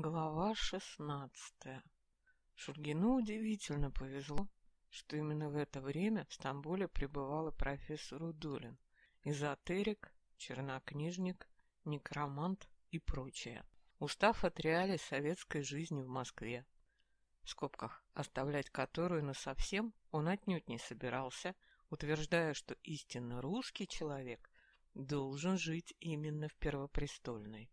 Глава шестнадцатая. Шульгину удивительно повезло, что именно в это время в Стамбуле пребывал и профессор Удулин, эзотерик, чернокнижник, некромант и прочее, устав от реалий советской жизни в Москве, в скобках, оставлять которую насовсем он отнюдь не собирался, утверждая, что истинно русский человек должен жить именно в Первопрестольной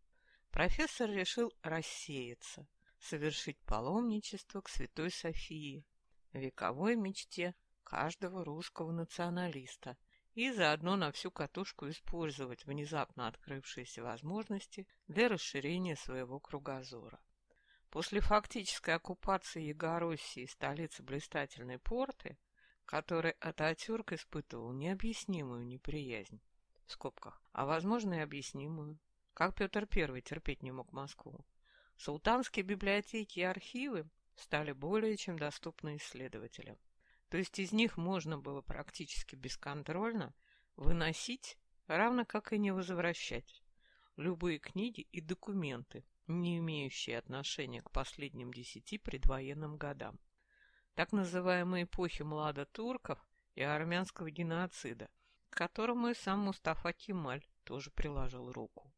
профессор решил рассеяться, совершить паломничество к Святой Софии, вековой мечте каждого русского националиста, и заодно на всю катушку использовать внезапно открывшиеся возможности для расширения своего кругозора. После фактической оккупации Егороссии столицы блистательной порты, которой Ататюрк испытывал необъяснимую неприязнь, в скобках, а возможно и объяснимую, как Петр I терпеть не мог Москву. Султанские библиотеки и архивы стали более чем доступны исследователям. То есть из них можно было практически бесконтрольно выносить, равно как и не возвращать, любые книги и документы, не имеющие отношения к последним десяти предвоенным годам. Так называемые эпохи младотурков и армянского геноцида, к которому и сам Мустафа Кемаль тоже приложил руку.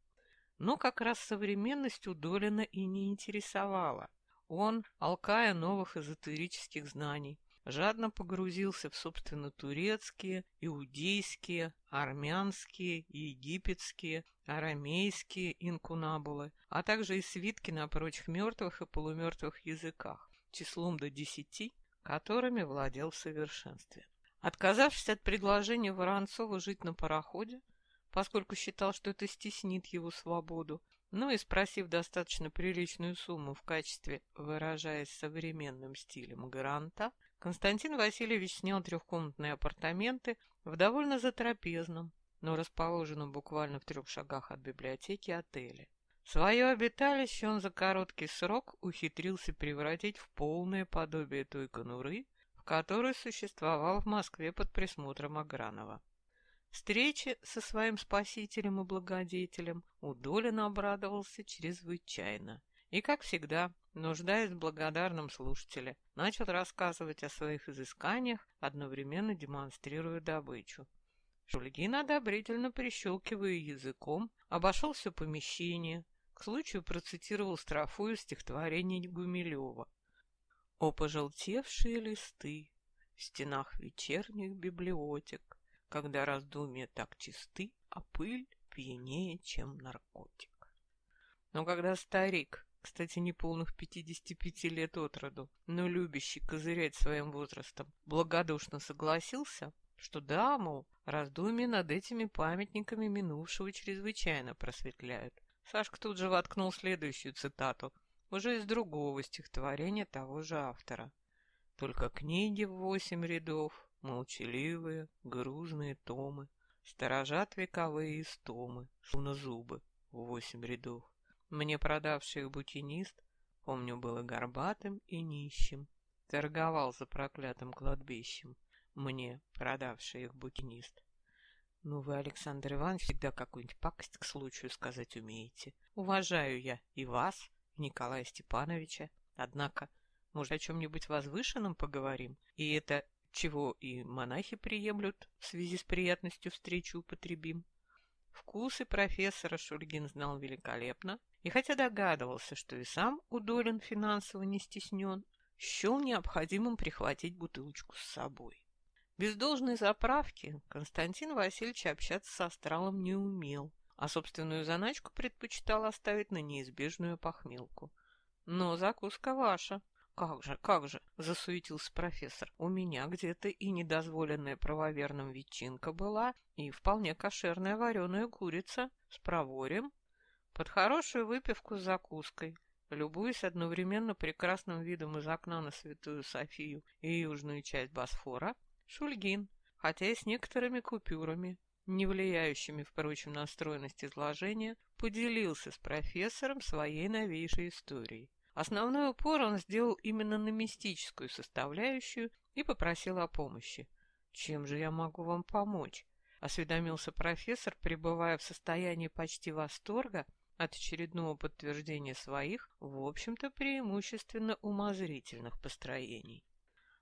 Но как раз современность у Долина и не интересовала. Он, алкая новых эзотерических знаний, жадно погрузился в, собственно, турецкие, иудейские, армянские, египетские, арамейские инкунабулы, а также и свитки на прочих мертвых и полумертвых языках, числом до десяти, которыми владел в совершенстве. Отказавшись от предложения Воронцова жить на пароходе, поскольку считал, что это стеснит его свободу. Ну и спросив достаточно приличную сумму в качестве, выражаясь современным стилем, гранта, Константин Васильевич снял трехкомнатные апартаменты в довольно затрапезном, но расположенном буквально в трех шагах от библиотеки отеле. Свое обиталище он за короткий срок ухитрился превратить в полное подобие той конуры, в которой существовал в Москве под присмотром Агранова. Встрече со своим спасителем и благодетелем Удолин обрадовался чрезвычайно. И, как всегда, нуждаясь в благодарном слушателе, начал рассказывать о своих изысканиях, одновременно демонстрируя добычу. Шульгин, одобрительно прищелкивая языком, обошел все помещение, к случаю процитировал строфу из стихотворения Гумилева. «О пожелтевшие листы в стенах вечерних библиотек, когда раздумья так чисты, а пыль пьянее, чем наркотик. Но когда старик, кстати, не полных 55 лет от роду, но любящий козырять своим возрастом, благодушно согласился, что да, мол, раздумья над этими памятниками минувшего чрезвычайно просветляют. Сашка тут же воткнул следующую цитату, уже из другого стихотворения того же автора. Только книги в восемь рядов, Молчаливые, грузные томы, Сторожат вековые истомы, Словно зубы, в восемь рядов. Мне продавший их букинист, Помню, было горбатым и нищим, Торговал за проклятым кладбищем, Мне продавший их букинист. Ну, вы, Александр Иванович, всегда какую-нибудь пакость к случаю сказать умеете. Уважаю я и вас, и Николая Степановича. Однако, может, о чем-нибудь возвышенном поговорим? И это чего и монахи приемлют в связи с приятностью встречи употребим. Вкусы профессора Шульгин знал великолепно, и хотя догадывался, что и сам удолен финансово не стеснен, счел необходимым прихватить бутылочку с собой. Без должной заправки Константин Васильевич общаться с астралом не умел, а собственную заначку предпочитал оставить на неизбежную похмелку. Но закуска ваша, «Как же, как же!» — засуетился профессор. «У меня где-то и недозволенная правоверным ветчинка была, и вполне кошерная вареная курица с проворем, под хорошую выпивку с закуской, любуясь одновременно прекрасным видом из окна на Святую Софию и южную часть Босфора, Шульгин, хотя и с некоторыми купюрами, не влияющими, впрочем, на стройность изложения, поделился с профессором своей новейшей историей. Основной упор он сделал именно на мистическую составляющую и попросил о помощи. «Чем же я могу вам помочь?» — осведомился профессор, пребывая в состоянии почти восторга от очередного подтверждения своих, в общем-то, преимущественно умозрительных построений.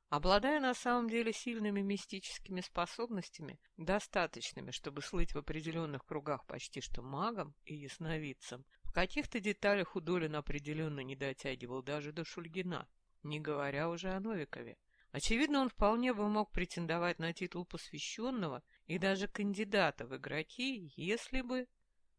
Обладая на самом деле сильными мистическими способностями, достаточными, чтобы слыть в определенных кругах почти что магом и ясновидцем, в каких-то деталях Удолин определенно не дотягивал даже до Шульгина, не говоря уже о Новикове. Очевидно, он вполне бы мог претендовать на титул посвященного и даже кандидата в игроки, если бы...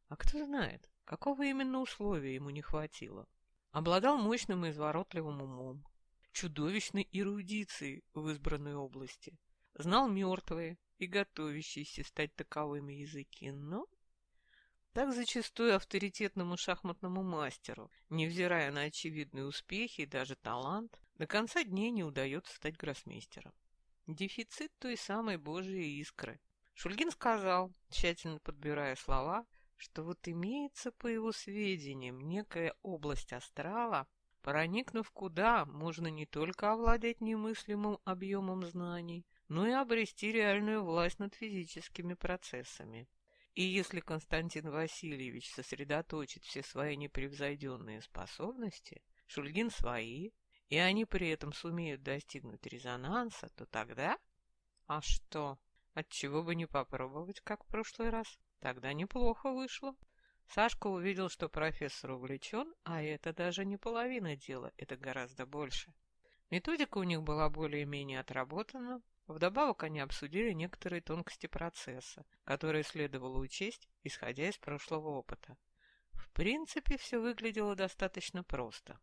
А кто знает, какого именно условия ему не хватило. Обладал мощным и изворотливым умом, чудовищной эрудицией в избранной области, знал мертвые и готовящиеся стать таковыми языки, но так зачастую авторитетному шахматному мастеру, невзирая на очевидные успехи и даже талант, до конца дней не удается стать гроссмейстером. Дефицит той самой божьей искры. Шульгин сказал, тщательно подбирая слова, что вот имеется, по его сведениям, некая область астрала, проникнув куда, можно не только овладеть немыслимым объемом знаний, но и обрести реальную власть над физическими процессами. И если Константин Васильевич сосредоточит все свои непревзойденные способности, Шульгин свои, и они при этом сумеют достигнуть резонанса, то тогда... А что? Отчего бы не попробовать, как в прошлый раз? Тогда неплохо вышло. Сашка увидел, что профессор увлечен, а это даже не половина дела, это гораздо больше. Методика у них была более-менее отработана, Вдобавок они обсудили некоторые тонкости процесса, которые следовало учесть, исходя из прошлого опыта. В принципе, все выглядело достаточно просто.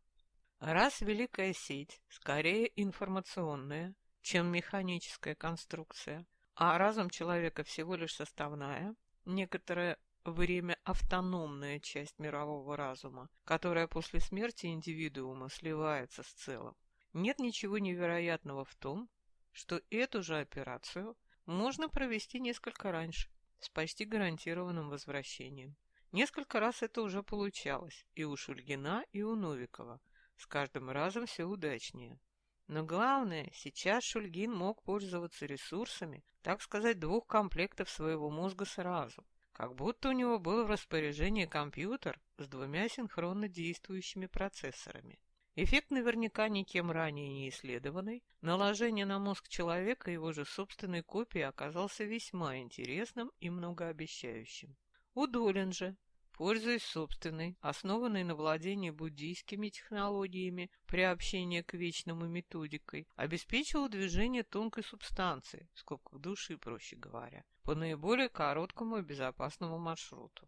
Раз великая сеть скорее информационная, чем механическая конструкция, а разум человека всего лишь составная, некоторое время автономная часть мирового разума, которая после смерти индивидуума сливается с целым, нет ничего невероятного в том, что эту же операцию можно провести несколько раньше, с почти гарантированным возвращением. Несколько раз это уже получалось, и у Шульгина, и у Новикова. С каждым разом все удачнее. Но главное, сейчас Шульгин мог пользоваться ресурсами, так сказать, двух комплектов своего мозга сразу, как будто у него был в распоряжении компьютер с двумя синхронно действующими процессорами. Эффект наверняка никем ранее не исследованный. Наложение на мозг человека его же собственной копии оказался весьма интересным и многообещающим. Удолен же, пользуясь собственной, основанной на владении буддийскими технологиями приобщения к вечному методикой, обеспечивал движение тонкой субстанции, в скобках души, проще говоря, по наиболее короткому и безопасному маршруту.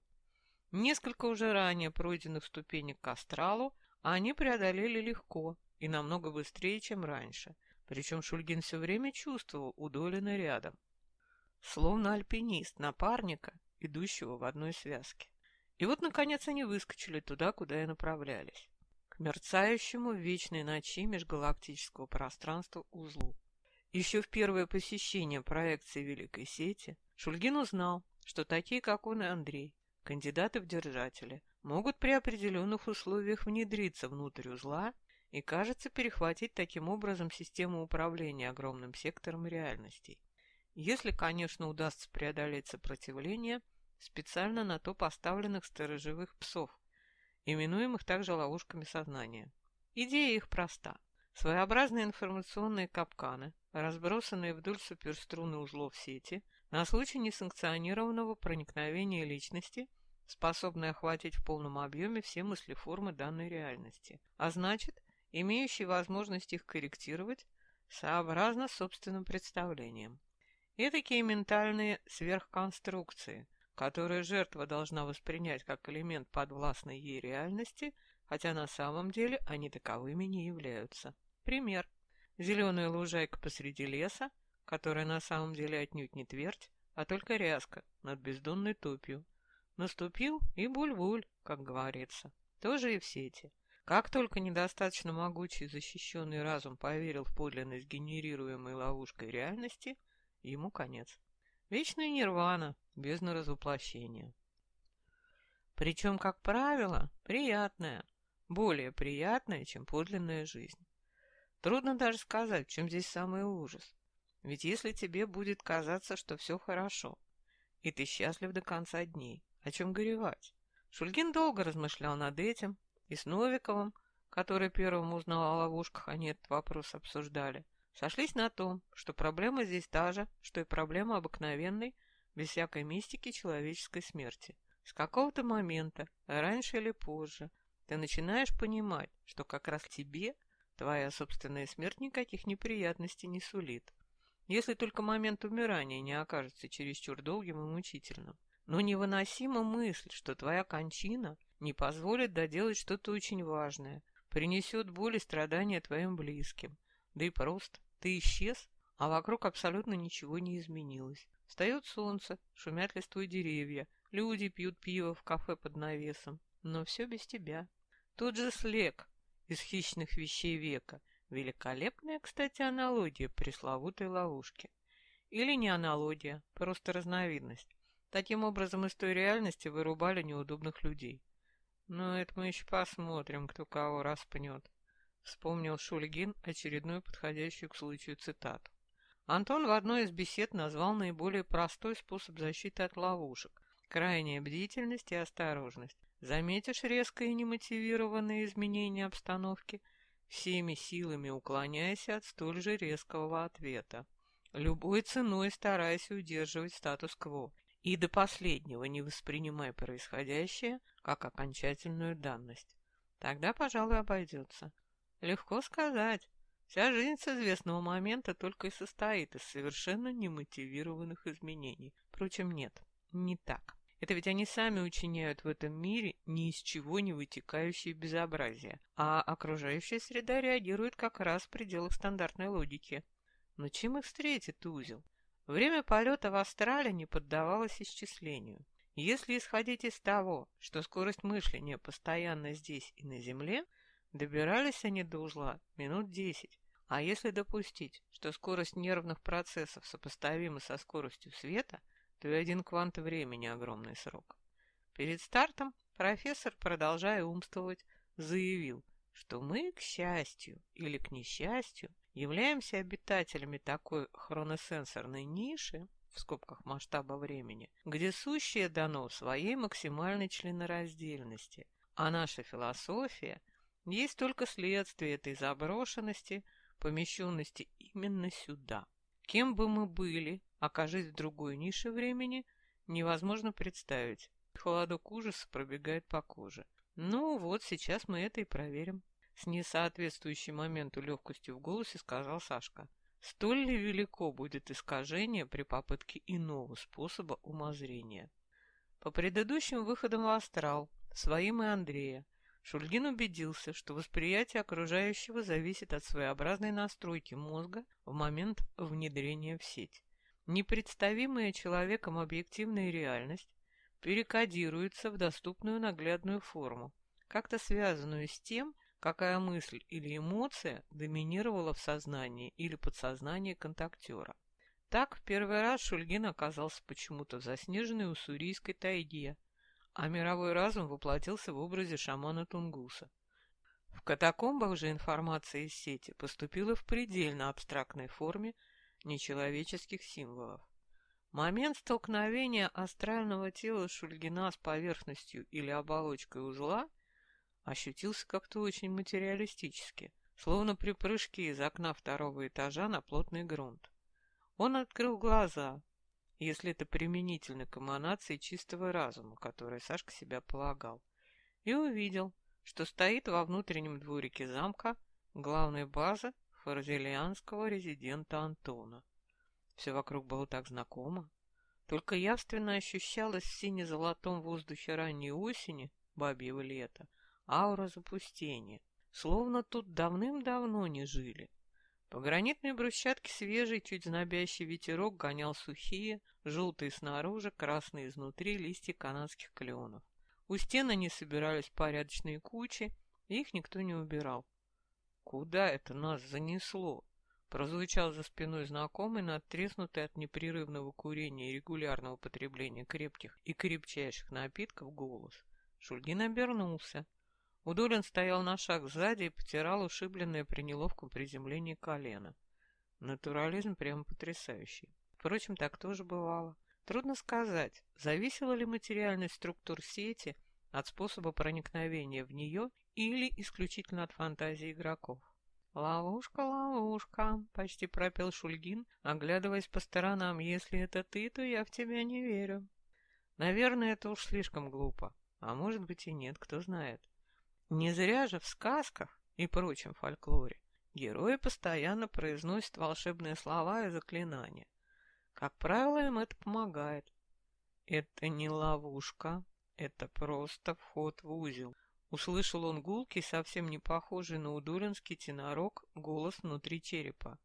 Несколько уже ранее пройденных ступенек к астралу они преодолели легко и намного быстрее, чем раньше, причем Шульгин все время чувствовал Удолина рядом, словно альпинист напарника, идущего в одной связке. И вот, наконец, они выскочили туда, куда и направлялись, к мерцающему в вечной ночи межгалактического пространства узлу. Еще в первое посещение проекции Великой Сети Шульгин узнал, что такие, как он и Андрей, кандидаты в держатели, могут при определенных условиях внедриться внутрь узла и, кажется, перехватить таким образом систему управления огромным сектором реальностей. Если, конечно, удастся преодолеть сопротивление специально на то поставленных сторожевых псов, именуемых также ловушками сознания. Идея их проста. Своеобразные информационные капканы, разбросанные вдоль суперструны узлов сети, на случай несанкционированного проникновения личности – способный охватить в полном объеме все мыслеформы данной реальности, а значит, имеющий возможность их корректировать сообразно собственным представлениям. И такие ментальные сверхконструкции, которые жертва должна воспринять как элемент подвластной ей реальности, хотя на самом деле они таковыми не являются. Пример. Зеленая лужайка посреди леса, которая на самом деле отнюдь не твердь, а только ряска над бездонной топью, Наступил и буль-буль, как говорится. Тоже и в сети. Как только недостаточно могучий защищенный разум поверил в подлинность генерируемой ловушкой реальности, ему конец. Вечная нирвана, без наразвоплощения. Причем, как правило, приятная, более приятная, чем подлинная жизнь. Трудно даже сказать, в чем здесь самый ужас. Ведь если тебе будет казаться, что все хорошо, и ты счастлив до конца дней, о чем горевать? Шульгин долго размышлял над этим, и с Новиковым, который первым узнал о ловушках, они этот вопрос обсуждали, сошлись на том, что проблема здесь та же, что и проблема обыкновенной, без всякой мистики человеческой смерти. С какого-то момента, раньше или позже, ты начинаешь понимать, что как раз тебе твоя собственная смерть никаких неприятностей не сулит. Если только момент умирания не окажется чересчур долгим и мучительным. Но невыносима мысль, что твоя кончина не позволит доделать что-то очень важное, принесет боль и страдания твоим близким. Да и просто, ты исчез, а вокруг абсолютно ничего не изменилось. Встает солнце, шумят листвой деревья, люди пьют пиво в кафе под навесом. Но все без тебя. Тот же слег из хищных вещей века. Великолепная, кстати, аналогия пресловутой ловушки. Или не аналогия, просто разновидность. Таким образом, из той реальности вырубали неудобных людей. Но это мы еще посмотрим, кто кого распнет. Вспомнил Шульгин очередную подходящую к случаю цитату. Антон в одной из бесед назвал наиболее простой способ защиты от ловушек – крайняя бдительность и осторожность. Заметишь резкое и немотивированное изменение обстановки, всеми силами уклоняйся от столь же резкого ответа. Любой ценой старайся удерживать статус-кво и до последнего не воспринимай происходящее как окончательную данность. Тогда, пожалуй, обойдется. Легко сказать. Вся жизнь с известного момента только и состоит из совершенно немотивированных изменений. Впрочем, нет, не так. Это ведь они сами учиняют в этом мире ни из чего не вытекающие безобразия, а окружающая среда реагирует как раз в пределах стандартной логики. Но чем их встретит узел? Время полета в астрале не поддавалось исчислению. Если исходить из того, что скорость мышления постоянно здесь и на Земле, добирались они до узла минут десять, а если допустить, что скорость нервных процессов сопоставима со скоростью света, то и один квант времени огромный срок. Перед стартом профессор, продолжая умствовать, заявил, что мы, к счастью или к несчастью, являемся обитателями такой хроносенсорной ниши, в скобках масштаба времени, где сущее дано своей максимальной членораздельности, а наша философия есть только следствие этой заброшенности – помещенности именно сюда. Кем бы мы были, окажись в другой нише времени, невозможно представить. Холодок ужаса пробегает по коже. Ну вот, сейчас мы это и проверим. С несоответствующей моменту легкостью в голосе сказал Сашка. Столь ли велико будет искажение при попытке иного способа умозрения? По предыдущим выходам в астрал, своим и Андрея, Шульгин убедился, что восприятие окружающего зависит от своеобразной настройки мозга в момент внедрения в сеть. Непредставимая человеком объективная реальность перекодируется в доступную наглядную форму, как-то связанную с тем, какая мысль или эмоция доминировала в сознании или подсознании контактера. Так в первый раз Шульгин оказался почему-то в заснеженной уссурийской тайге, а мировой разум воплотился в образе шамана Тунгуса. В катакомбах же информация из сети поступила в предельно абстрактной форме нечеловеческих символов. Момент столкновения астрального тела Шульгина с поверхностью или оболочкой узла ощутился как-то очень материалистически, словно при прыжке из окна второго этажа на плотный грунт. Он открыл глаза, если это применительно к эманации чистого разума, которой Сашка себя полагал, и увидел, что стоит во внутреннем дворике замка главной базы фарзелианского резидента Антона. Все вокруг было так знакомо, только явственно ощущалось в сине-золотом воздухе ранней осени, бабьего лета, аура запустения, словно тут давным-давно не жили. По гранитной брусчатке свежий, чуть знобящий ветерок гонял сухие, желтые снаружи, красные изнутри листья канадских кленов. У стен они собирались порядочные кучи, их никто не убирал. «Куда это нас занесло?» Прозвучал за спиной знакомый, надтреснутый от непрерывного курения и регулярного потребления крепких и крепчайших напитков голос. Шульгин обернулся. Удолин стоял на шаг сзади и потирал ушибленное при неловком приземлении колено. Натурализм прямо потрясающий. Впрочем, так тоже бывало. Трудно сказать, зависела ли материальность структур сети от способа проникновения в нее или исключительно от фантазии игроков. «Ловушка, ловушка!» — почти пропел Шульгин, оглядываясь по сторонам. «Если это ты, то я в тебя не верю». Наверное, это уж слишком глупо. А может быть и нет, кто знает. Не зря же в сказках и прочем фольклоре герои постоянно произносят волшебные слова и заклинания. Как правило, им это помогает. Это не ловушка, это просто вход в узел. Услышал он гулкий, совсем не похожий на удуринский тенорок, голос внутри черепа.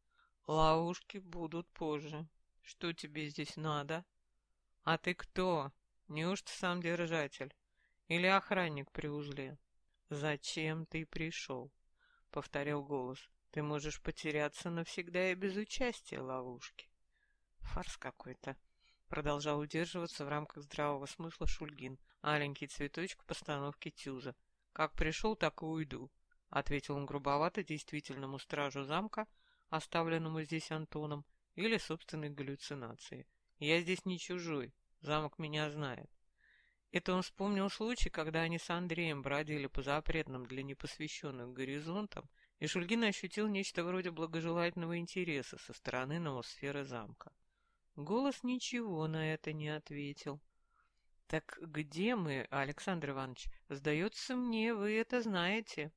«Ловушки будут позже. Что тебе здесь надо?» «А ты кто? Неужто сам держатель? Или охранник при узле?» «Зачем ты пришел?» — повторил голос. «Ты можешь потеряться навсегда и без участия ловушки». «Фарс какой-то», — продолжал удерживаться в рамках здравого смысла Шульгин, аленький цветочек в постановке Тюза. «Как пришел, так и уйду», — ответил он грубовато действительному стражу замка, оставленному здесь Антоном, или собственной галлюцинации. «Я здесь не чужой, замок меня знает». Это он вспомнил случай, когда они с Андреем бродили по запретным для непосвященных горизонтам, и Шульгин ощутил нечто вроде благожелательного интереса со стороны новосферы замка. Голос ничего на это не ответил. «Так где мы, Александр Иванович? Сдается мне, вы это знаете».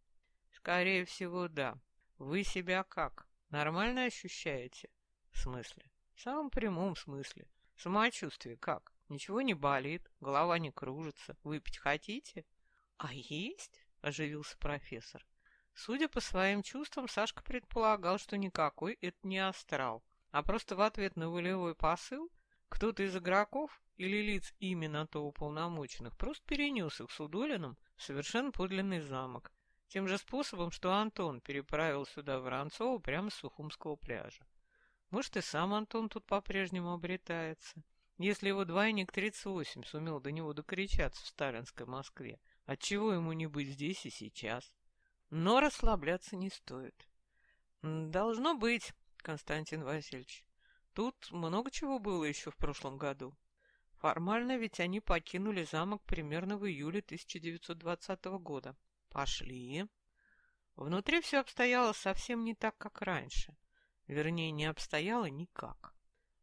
«Скорее всего, да. Вы себя как? Нормально ощущаете?» «В смысле?» «В самом прямом смысле. Самочувствие как? Ничего не болит, голова не кружится. Выпить хотите?» «А есть?» — оживился профессор. Судя по своим чувствам, Сашка предполагал, что никакой это не астрал, а просто в ответ на волевой посыл кто-то из игроков или лиц именно то уполномоченных просто перенес их с Удолином в совершенно подлинный замок, тем же способом, что Антон переправил сюда Воронцова прямо с Сухумского пляжа. Может, и сам Антон тут по-прежнему обретается, если его двойник 38 сумел до него докричаться в сталинской Москве. Отчего ему не быть здесь и сейчас? Но расслабляться не стоит. Должно быть, Константин Васильевич. Тут много чего было еще в прошлом году. Формально ведь они покинули замок примерно в июле 1920 года. Пошли. Внутри все обстояло совсем не так, как раньше. Вернее, не обстояло никак.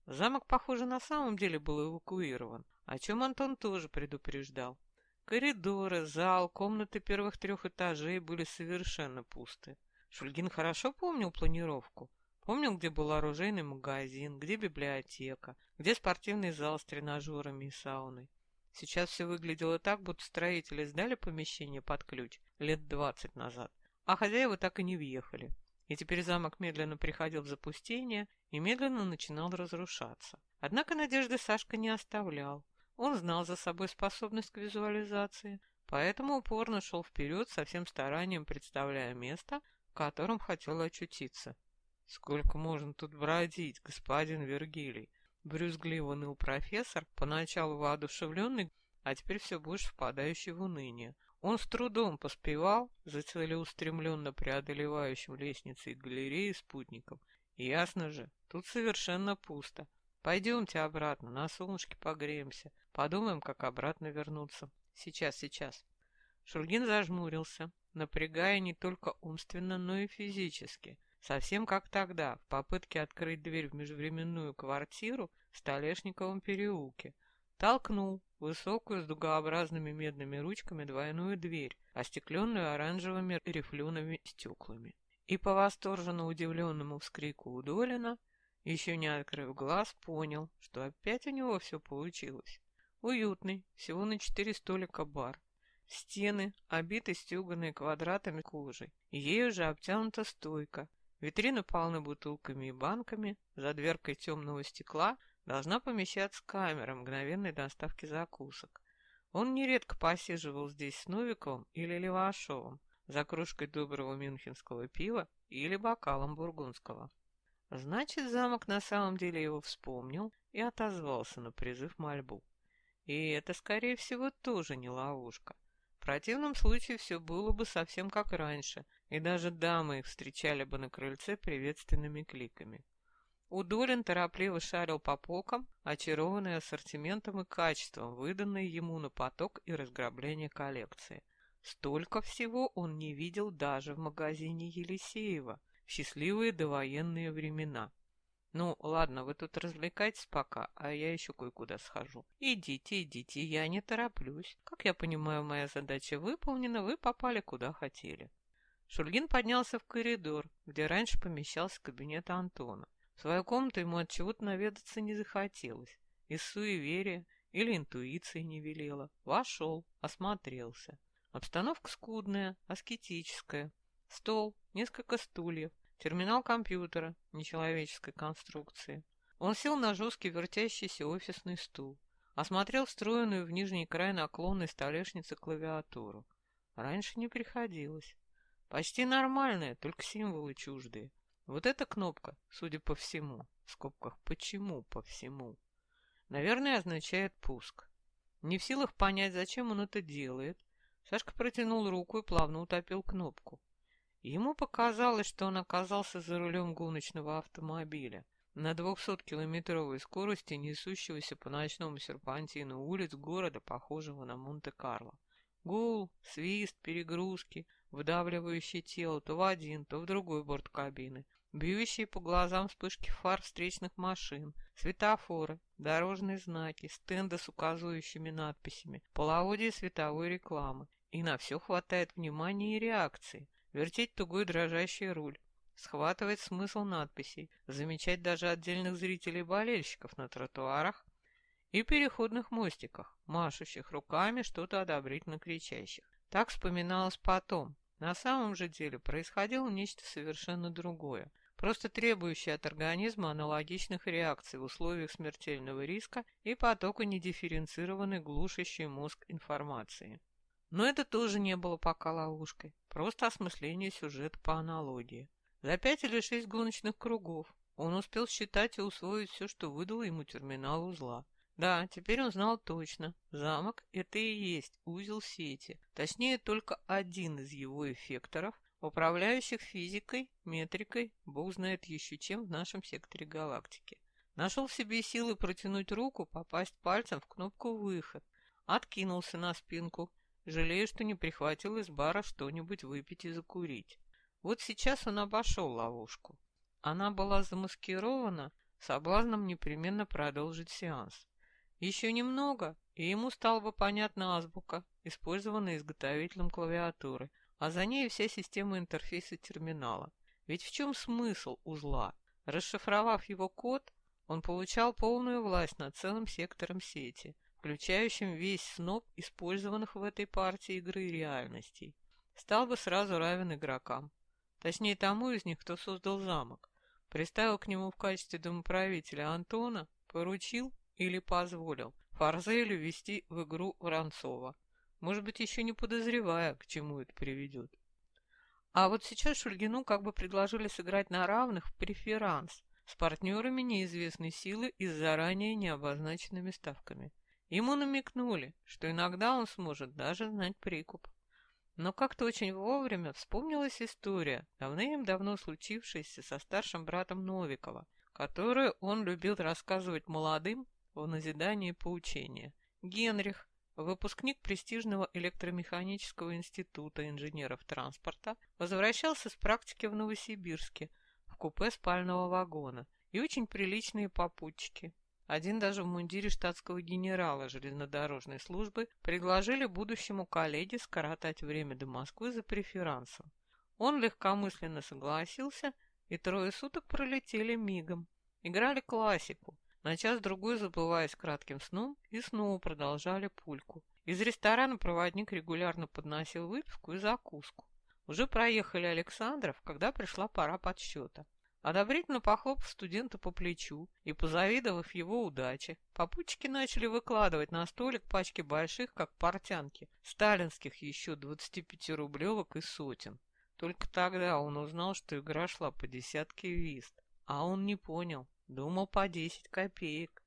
Замок, похоже, на самом деле был эвакуирован, о чем Антон тоже предупреждал. Коридоры, зал, комнаты первых трех этажей были совершенно пусты. Шульгин хорошо помнил планировку. Помнил, где был оружейный магазин, где библиотека, где спортивный зал с тренажерами и сауной. Сейчас все выглядело так, будто строители сдали помещение под ключ лет двадцать назад, а хозяева так и не въехали. И теперь замок медленно приходил в запустение и медленно начинал разрушаться. Однако надежды Сашка не оставлял. Он знал за собой способность к визуализации, поэтому упорно шел вперед со всем старанием, представляя место, в котором хотел очутиться. «Сколько можно тут бродить, господин Вергилий?» Брюзгливо ныл профессор, поначалу воодушевленный, а теперь все больше впадающий в уныние. Он с трудом поспевал за целеустремленно преодолевающим лестницы и галереи спутником. Ясно же, тут совершенно пусто. Пойдемте обратно, на солнышке погреемся. Подумаем, как обратно вернуться. Сейчас, сейчас. Шульгин зажмурился, напрягая не только умственно, но и физически. Совсем как тогда, в попытке открыть дверь в межвременную квартиру в Столешниковом переулке. Толкнул высокую с дугообразными медными ручками двойную дверь, остекленную оранжевыми рифлеными стеклами. И по восторженно удивленному вскрику Удолина, еще не открыв глаз, понял, что опять у него все получилось. Уютный, всего на четыре столика бар. Стены, обиты стеганые квадратами кожи. Ею же обтянута стойка, Витрины полны бутылками и банками, за дверкой темного стекла должна помещаться камера мгновенной доставки закусок. Он нередко посиживал здесь с Новиковым или Левашовым, за кружкой доброго мюнхенского пива или бокалом бургундского. Значит, замок на самом деле его вспомнил и отозвался на призыв мольбу. И это, скорее всего, тоже не ловушка. В противном случае все было бы совсем как раньше, и даже дамы их встречали бы на крыльце приветственными кликами. Удолин торопливо шарил по полкам, очарованный ассортиментом и качеством, выданной ему на поток и разграбление коллекции. Столько всего он не видел даже в магазине Елисеева в счастливые довоенные времена. Ну, ладно, вы тут развлекайтесь пока, а я еще кое-куда схожу. Идите, идите, я не тороплюсь. Как я понимаю, моя задача выполнена, вы попали куда хотели. Шульгин поднялся в коридор, где раньше помещался кабинет Антона. В свою комнату ему от чего-то наведаться не захотелось. Из суеверия или интуиции не велела. Вошел, осмотрелся. Обстановка скудная, аскетическая. Стол, несколько стульев, терминал компьютера нечеловеческой конструкции. Он сел на жесткий вертящийся офисный стул. Осмотрел встроенную в нижний край наклонной столешницы клавиатуру. Раньше не приходилось. Почти нормальная, только символы чуждые. Вот эта кнопка, судя по всему, в скобках «почему по всему», наверное, означает пуск. Не в силах понять, зачем он это делает, Сашка протянул руку и плавно утопил кнопку. Ему показалось, что он оказался за рулем гоночного автомобиля на 200-километровой скорости, несущегося по ночному серпантину улиц города, похожего на Монте-Карло. Гул, свист, перегрузки, выдавливающие тело то в один, то в другой борт кабины, бьющие по глазам вспышки фар встречных машин, светофоры, дорожные знаки, стенды с указывающими надписями, половодье световой рекламы. И на все хватает внимания и реакции вертеть тугой дрожащий руль, схватывать смысл надписей, замечать даже отдельных зрителей-болельщиков на тротуарах и переходных мостиках, машущих руками, что-то одобрительно кричащих. Так вспоминалось потом. На самом же деле происходило нечто совершенно другое, просто требующее от организма аналогичных реакций в условиях смертельного риска и потока недифференцированной глушащей мозг информации. Но это тоже не было пока ловушкой, просто осмысление сюжета по аналогии. За пять или шесть гоночных кругов он успел считать и усвоить все, что выдал ему терминал узла. Да, теперь он знал точно. Замок — это и есть узел сети. Точнее, только один из его эффекторов, управляющих физикой, метрикой, бог знает еще чем в нашем секторе галактики. Нашел в себе силы протянуть руку, попасть пальцем в кнопку «Выход». Откинулся на спинку — Жалею, что не прихватил из бара что-нибудь выпить и закурить. Вот сейчас он обошел ловушку. Она была замаскирована соблазном непременно продолжить сеанс. Еще немного, и ему стала бы понятна азбука, использованная изготовителем клавиатуры, а за ней вся система интерфейса терминала. Ведь в чем смысл узла? Расшифровав его код, он получал полную власть над целым сектором сети, включающим весь сноп использованных в этой партии игры реальностей, стал бы сразу равен игрокам. Точнее, тому из них, кто создал замок, приставил к нему в качестве домоправителя Антона, поручил или позволил Фарзелю ввести в игру Воронцова, может быть, еще не подозревая, к чему это приведет. А вот сейчас Шульгину как бы предложили сыграть на равных в преферанс с партнерами неизвестной силы и с заранее необозначенными ставками. Ему намекнули, что иногда он сможет даже знать прикуп. Но как-то очень вовремя вспомнилась история, давным-давно случившаяся со старшим братом Новикова, которую он любил рассказывать молодым в назидании поучения. Генрих, выпускник престижного электромеханического института инженеров транспорта, возвращался с практики в Новосибирске в купе спального вагона и очень приличные попутчики, один даже в мундире штатского генерала железнодорожной службы предложили будущему коллеге скоротать время до Москвы за преферансом. Он легкомысленно согласился, и трое суток пролетели мигом. Играли классику, на час-другой забываясь кратким сном, и снова продолжали пульку. Из ресторана проводник регулярно подносил выпивку и закуску. Уже проехали Александров, когда пришла пора подсчета. Одобрительно похлопав студента по плечу и позавидовав его удаче, попутчики начали выкладывать на столик пачки больших, как портянки, сталинских еще 25-рублевок и сотен. Только тогда он узнал, что игра шла по десятке вист, а он не понял, думал по 10 копеек.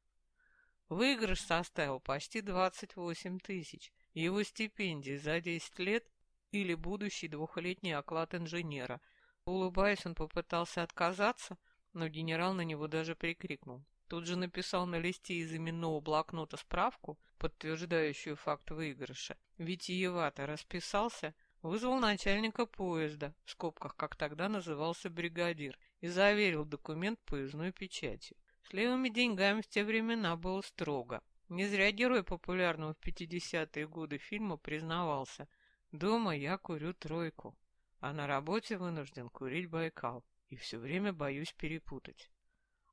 Выигрыш составил почти 28 тысяч, его стипендия за 10 лет или будущий двухлетний оклад инженера – Улыбаясь, он попытался отказаться, но генерал на него даже прикрикнул. Тут же написал на листе из именного блокнота справку, подтверждающую факт выигрыша. Витиевато расписался, вызвал начальника поезда, в скобках, как тогда назывался бригадир, и заверил документ поездной печатью. С левыми деньгами в те времена было строго. Не зря герой популярного в 50-е годы фильма признавался. «Дома я курю тройку, а на работе вынужден курить Байкал, и все время боюсь перепутать».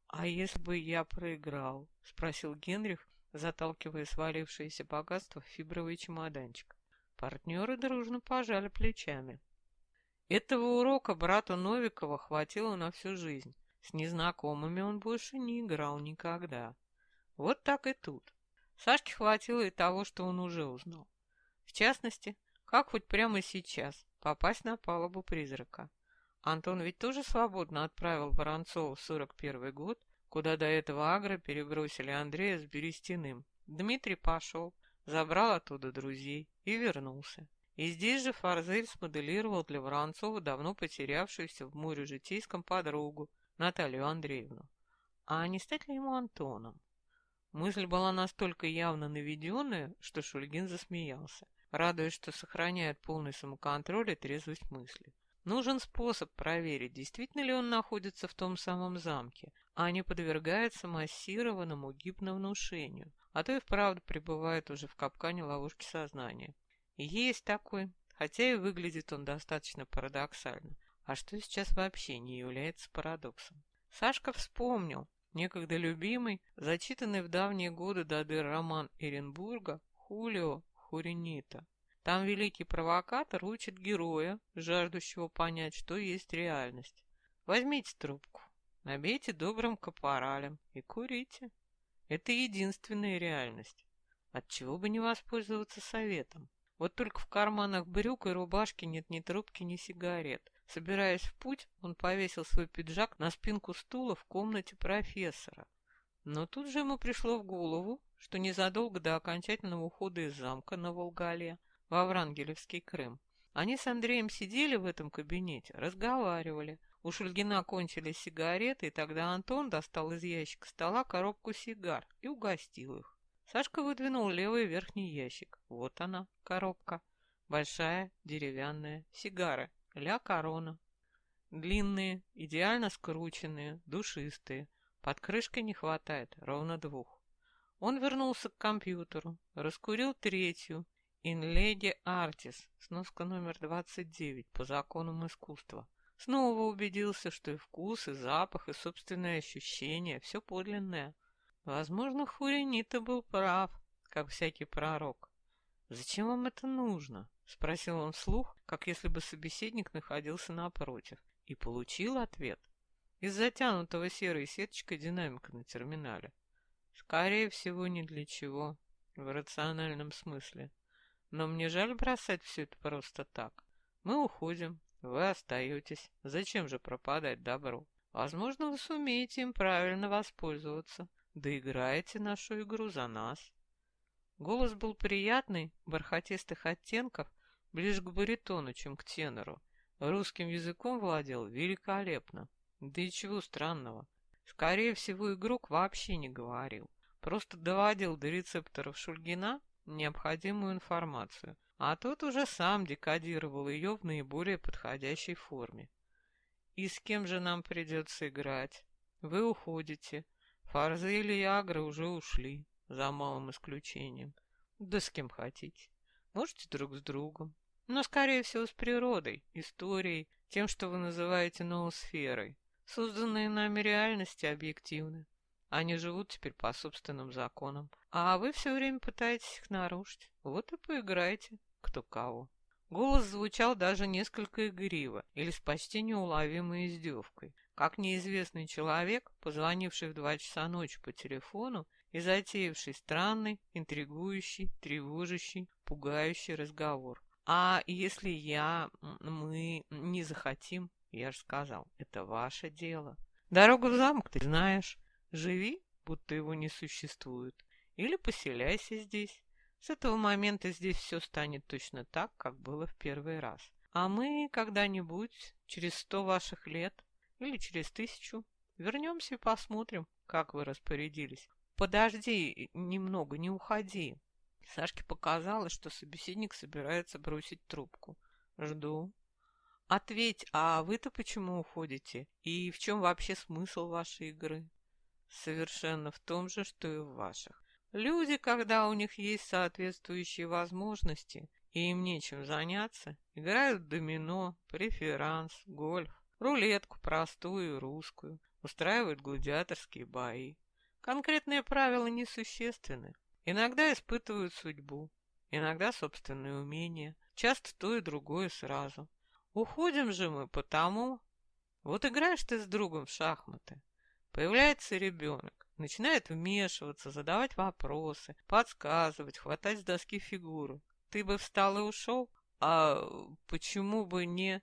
«А если бы я проиграл?» — спросил Генрих, заталкивая свалившееся богатство в фибровый чемоданчик. Партнеры дружно пожали плечами. Этого урока брату Новикова хватило на всю жизнь. С незнакомыми он больше не играл никогда. Вот так и тут. Сашке хватило и того, что он уже узнал. В частности, как хоть прямо сейчас попасть на палубу призрака. Антон ведь тоже свободно отправил Воронцова в 41 год, куда до этого Агро перебросили Андрея с Берестяным. Дмитрий пошел, забрал оттуда друзей и вернулся. И здесь же Фарзель смоделировал для Воронцова давно потерявшуюся в море житейском подругу Наталью Андреевну. А не стать ли ему Антоном? Мысль была настолько явно наведенная, что Шульгин засмеялся, радуясь, что сохраняет полный самоконтроль и трезвость мысли. Нужен способ проверить, действительно ли он находится в том самом замке, а не подвергается массированному гипновнушению, а то и вправду пребывает уже в капкане ловушки сознания. Есть такой, хотя и выглядит он достаточно парадоксально. А что сейчас вообще не является парадоксом? Сашка вспомнил некогда любимый, зачитанный в давние годы до дыр роман Эренбурга Хулио Хуренита. Там великий провокатор учит героя, жаждущего понять, что есть реальность. Возьмите трубку, набейте добрым капоралем и курите. Это единственная реальность. Отчего бы не воспользоваться советом? Вот только в карманах брюк и рубашки нет ни трубки, ни сигарет. Собираясь в путь, он повесил свой пиджак на спинку стула в комнате профессора. Но тут же ему пришло в голову, что незадолго до окончательного ухода из замка на Волгале во Врангелевский Крым. Они с Андреем сидели в этом кабинете, разговаривали. У Шульгина кончились сигареты, и тогда Антон достал из ящика стола коробку сигар и угостил их. Сашка выдвинул левый верхний ящик. Вот она, коробка. Большая, деревянная, сигары. Ля Корона. Длинные, идеально скрученные, душистые. Под крышкой не хватает, ровно двух. Он вернулся к компьютеру, раскурил третью, Lady Artis, сноска номер 29 по законам искусства. Снова убедился, что и вкус, и запах, и собственное ощущение — все подлинное. Возможно, Хуренита был прав, как всякий пророк. «Зачем вам это нужно?» — спросил он вслух, как если бы собеседник находился напротив, и получил ответ из затянутого серой сеточкой динамика на терминале. Скорее всего, ни для чего, в рациональном смысле. Но мне жаль бросать все это просто так. Мы уходим, вы остаетесь. Зачем же пропадать добро? Возможно, вы сумеете им правильно воспользоваться. Доиграете нашу игру за нас. Голос был приятный, бархатистых оттенков, ближе к баритону, чем к тенору. Русским языком владел великолепно. Да и чего странного. Скорее всего, игрок вообще не говорил. Просто доводил до рецепторов Шульгина необходимую информацию, а тот уже сам декодировал ее в наиболее подходящей форме. И с кем же нам придется играть? Вы уходите. Фарзель и Агры уже ушли, за малым исключением. Да с кем хотите. Можете друг с другом. Но, скорее всего, с природой, историей, тем, что вы называете ноосферой. Созданные нами реальности объективны. Они живут теперь по собственным законам. А вы все время пытаетесь их нарушить. Вот и поиграйте, кто кого. Голос звучал даже несколько игриво или с почти неуловимой издевкой. Как неизвестный человек, позвонивший в два часа ночи по телефону и затеявший странный, интригующий, тревожащий, пугающий разговор. А если я, мы не захотим, я же сказал, это ваше дело. Дорогу в замок ты знаешь. Живи, будто его не существует, или поселяйся здесь. С этого момента здесь все станет точно так, как было в первый раз. А мы когда-нибудь, через сто ваших лет или через тысячу, Вернемся и посмотрим, как вы распорядились. Подожди немного, не уходи. Сашке показалось, что собеседник собирается бросить трубку. Жду. Ответь, а вы-то почему уходите? И в чем вообще смысл вашей игры? Совершенно в том же, что и в ваших. Люди, когда у них есть соответствующие возможности, и им нечем заняться, играют в домино, преферанс, гольф, рулетку простую и русскую, устраивают гладиаторские бои. Конкретные правила несущественны. Иногда испытывают судьбу, иногда собственные умения, часто то и другое сразу. Уходим же мы потому... Вот играешь ты с другом в шахматы. Появляется ребенок, начинает вмешиваться, задавать вопросы, подсказывать, хватать с доски фигуру. Ты бы встал и ушел? А почему бы не...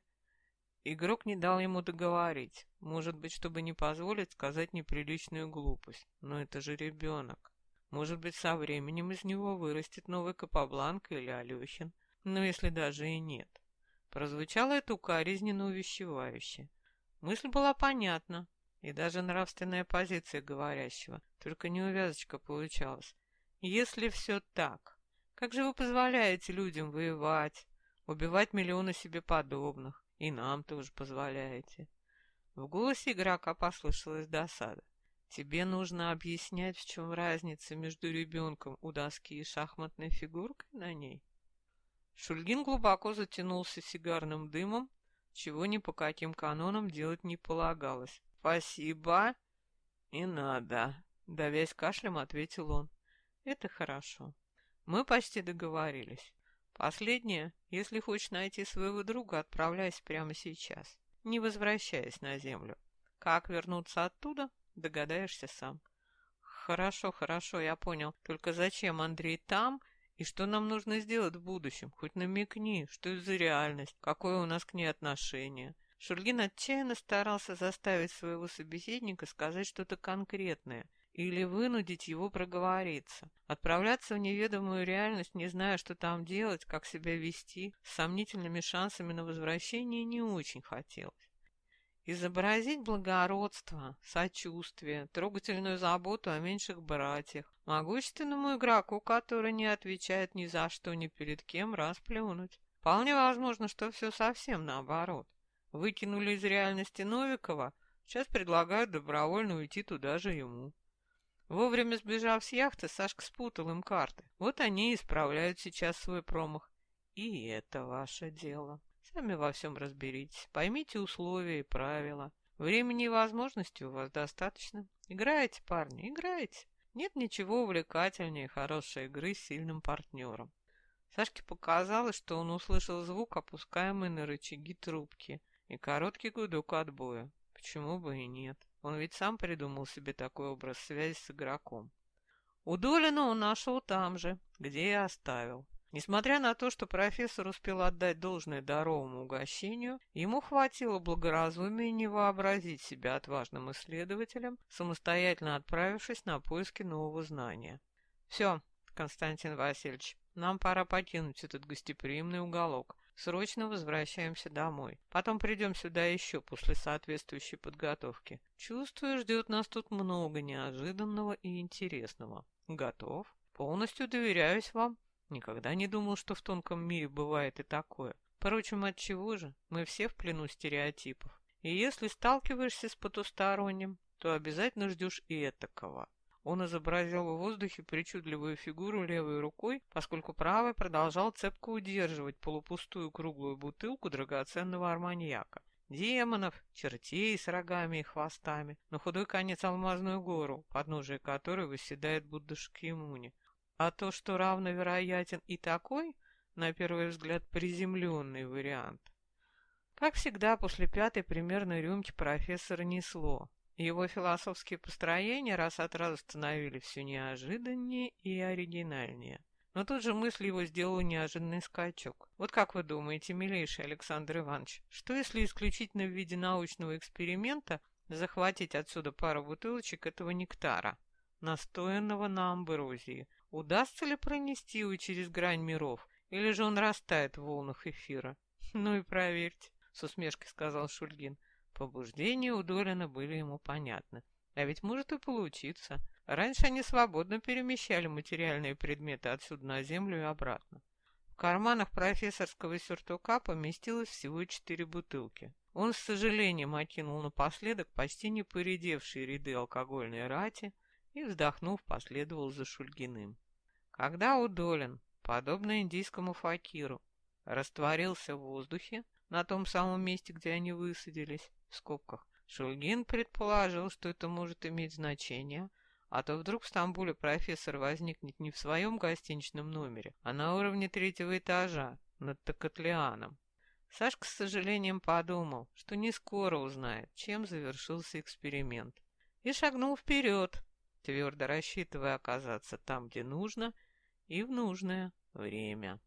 Игрок не дал ему договорить. Может быть, чтобы не позволить сказать неприличную глупость. Но это же ребенок. Может быть, со временем из него вырастет новый Капабланка или Алехин. Но если даже и нет. Прозвучало это укоризненно увещевающе. Мысль была понятна, и даже нравственная позиция говорящего, только неувязочка получалась. Если все так, как же вы позволяете людям воевать, убивать миллионы себе подобных? И нам тоже позволяете. В голосе игрока послышалась досада. Тебе нужно объяснять, в чем разница между ребенком у доски и шахматной фигуркой на ней? Шульгин глубоко затянулся сигарным дымом, чего ни по каким канонам делать не полагалось. «Спасибо, не надо», — давясь кашлем, ответил он. «Это хорошо. Мы почти договорились. Последнее, если хочешь найти своего друга, отправляйся прямо сейчас, не возвращаясь на землю. Как вернуться оттуда, догадаешься сам. Хорошо, хорошо, я понял. Только зачем Андрей там и что нам нужно сделать в будущем? Хоть намекни, что это за реальность, какое у нас к ней отношение. Шульгин отчаянно старался заставить своего собеседника сказать что-то конкретное – или вынудить его проговориться. Отправляться в неведомую реальность, не зная, что там делать, как себя вести, с сомнительными шансами на возвращение не очень хотелось. Изобразить благородство, сочувствие, трогательную заботу о меньших братьях, могущественному игроку, который не отвечает ни за что, ни перед кем, расплюнуть. Вполне возможно, что все совсем наоборот. Выкинули из реальности Новикова, сейчас предлагают добровольно уйти туда же ему. Вовремя сбежав с яхты, Сашка спутал им карты. Вот они и исправляют сейчас свой промах. И это ваше дело. Сами во всем разберитесь. Поймите условия и правила. Времени и возможностей у вас достаточно. Играете, парни, играете. Нет ничего увлекательнее хорошей игры с сильным партнером. Сашке показалось, что он услышал звук, опускаемый на рычаги трубки, и короткий гудок отбоя. Почему бы и нет? Он ведь сам придумал себе такой образ связи с игроком. У Долина он нашел там же, где и оставил. Несмотря на то, что профессор успел отдать должное даровому угощению, ему хватило благоразумия не вообразить себя отважным исследователем, самостоятельно отправившись на поиски нового знания. «Все, Константин Васильевич, нам пора покинуть этот гостеприимный уголок. Срочно возвращаемся домой. Потом придем сюда еще после соответствующей подготовки. Чувствую, ждет нас тут много неожиданного и интересного. Готов? Полностью доверяюсь вам. Никогда не думал, что в тонком мире бывает и такое. Впрочем, от чего же? Мы все в плену стереотипов. И если сталкиваешься с потусторонним, то обязательно ждешь и этакого. Он изобразил в воздухе причудливую фигуру левой рукой, поскольку правой продолжал цепко удерживать полупустую круглую бутылку драгоценного арманьяка. Демонов, чертей с рогами и хвостами, на худой конец алмазную гору, подножие которой восседает Будда Шкьямуни. А то, что равновероятен и такой, на первый взгляд, приземленный вариант. Как всегда, после пятой примерной рюмки профессора несло. Его философские построения раз от раза становились все неожиданнее и оригинальнее. Но тут же мысль его сделала неожиданный скачок. Вот как вы думаете, милейший Александр Иванович, что если исключительно в виде научного эксперимента захватить отсюда пару бутылочек этого нектара, настоянного на амброзии? Удастся ли пронести его через грань миров, или же он растает в волнах эфира? Ну и проверьте, с усмешкой сказал Шульгин. Побуждения у Долина были ему понятны. А ведь может и получиться. Раньше они свободно перемещали материальные предметы отсюда на землю и обратно. В карманах профессорского сюртука поместилось всего четыре бутылки. Он с сожалением окинул напоследок почти не поредевшие ряды алкогольной рати и, вздохнув, последовал за Шульгиным. Когда Удолин, подобно индийскому факиру, растворился в воздухе на том самом месте, где они высадились, в скобках, Шульгин предположил, что это может иметь значение, а то вдруг в Стамбуле профессор возникнет не в своем гостиничном номере, а на уровне третьего этажа, над Токотлианом. Сашка с сожалением подумал, что не скоро узнает, чем завершился эксперимент, и шагнул вперед, твердо рассчитывая оказаться там, где нужно, и в нужное время.